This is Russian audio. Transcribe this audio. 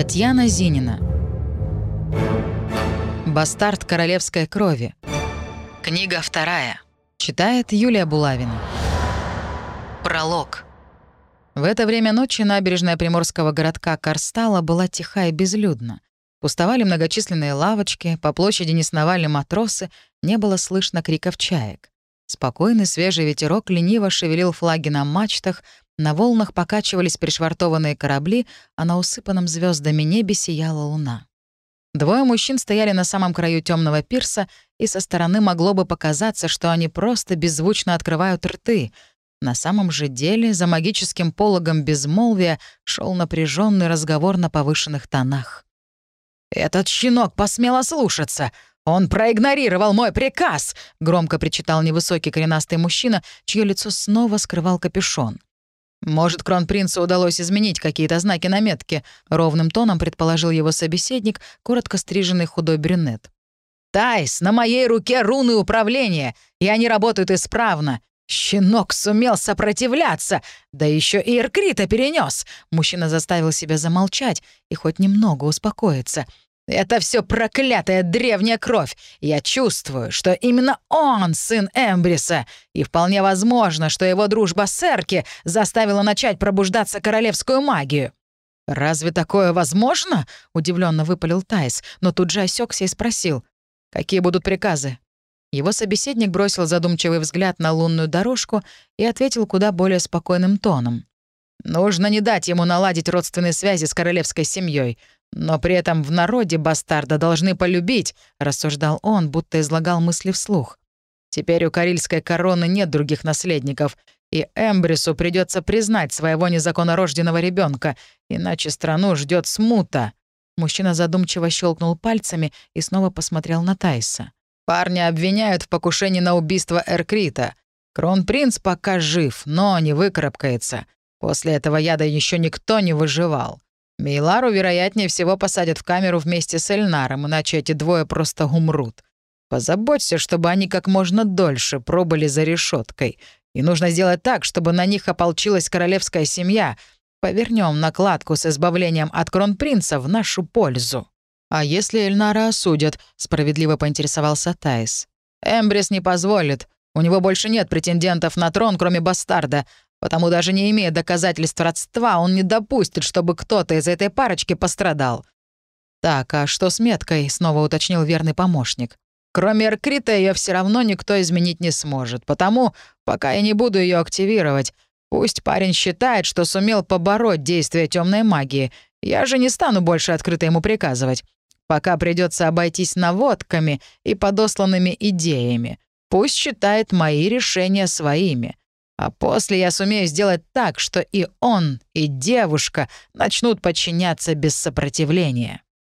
Татьяна Зинина. Бастард королевской крови. Книга вторая. Читает Юлия Булавина. Пролог. В это время ночи набережная приморского городка Карстала была тиха и безлюдна. Пустовали многочисленные лавочки, по площади не сновали матросы, не было слышно криков чаек. Спокойный свежий ветерок лениво шевелил флаги на мачтах, на волнах покачивались пришвартованные корабли, а на усыпанном звездами небе сияла луна. Двое мужчин стояли на самом краю темного пирса, и со стороны могло бы показаться, что они просто беззвучно открывают рты. На самом же деле за магическим пологом безмолвия шел напряженный разговор на повышенных тонах. «Этот щенок посмел ослушаться! Он проигнорировал мой приказ!» — громко причитал невысокий коренастый мужчина, чье лицо снова скрывал капюшон. «Может, кронпринцу удалось изменить какие-то знаки на метке», — ровным тоном предположил его собеседник, коротко стриженный худой брюнет. «Тайс, на моей руке руны управления, и они работают исправно. Щенок сумел сопротивляться, да еще и Иркрита перенес. Мужчина заставил себя замолчать и хоть немного успокоиться. Это все проклятая древняя кровь. Я чувствую, что именно он сын Эмбриса, и вполне возможно, что его дружба с Эрки заставила начать пробуждаться королевскую магию. «Разве такое возможно?» — удивленно выпалил Тайс, но тут же осекся и спросил. «Какие будут приказы?» Его собеседник бросил задумчивый взгляд на лунную дорожку и ответил куда более спокойным тоном. «Нужно не дать ему наладить родственные связи с королевской семьей. «Но при этом в народе бастарда должны полюбить», — рассуждал он, будто излагал мысли вслух. «Теперь у карельской короны нет других наследников, и Эмбрису придется признать своего незаконнорожденного ребенка, иначе страну ждет смута». Мужчина задумчиво щелкнул пальцами и снова посмотрел на Тайса. «Парня обвиняют в покушении на убийство Эркрита. Кронпринц пока жив, но не выкарабкается. После этого яда еще никто не выживал. Мейлару, вероятнее всего, посадят в камеру вместе с Эльнаром, иначе эти двое просто умрут. Позаботься, чтобы они как можно дольше пробыли за решеткой. И нужно сделать так, чтобы на них ополчилась королевская семья. Повернем накладку с избавлением от кронпринца в нашу пользу. «А если Эльнара осудят?» — справедливо поинтересовался Тайс. «Эмбрис не позволит. У него больше нет претендентов на трон, кроме бастарда. Потому даже не имея доказательств родства, он не допустит, чтобы кто-то из этой парочки пострадал. «Так, а что с меткой?» — снова уточнил верный помощник. «Кроме Эркрита ее все равно никто изменить не сможет, потому пока я не буду ее активировать. Пусть парень считает, что сумел побороть действие темной магии. Я же не стану больше открыто ему приказывать. Пока придется обойтись наводками и подосланными идеями. Пусть считает мои решения своими. А после я сумею сделать так, что и он, и девушка начнут подчиняться без сопротивления.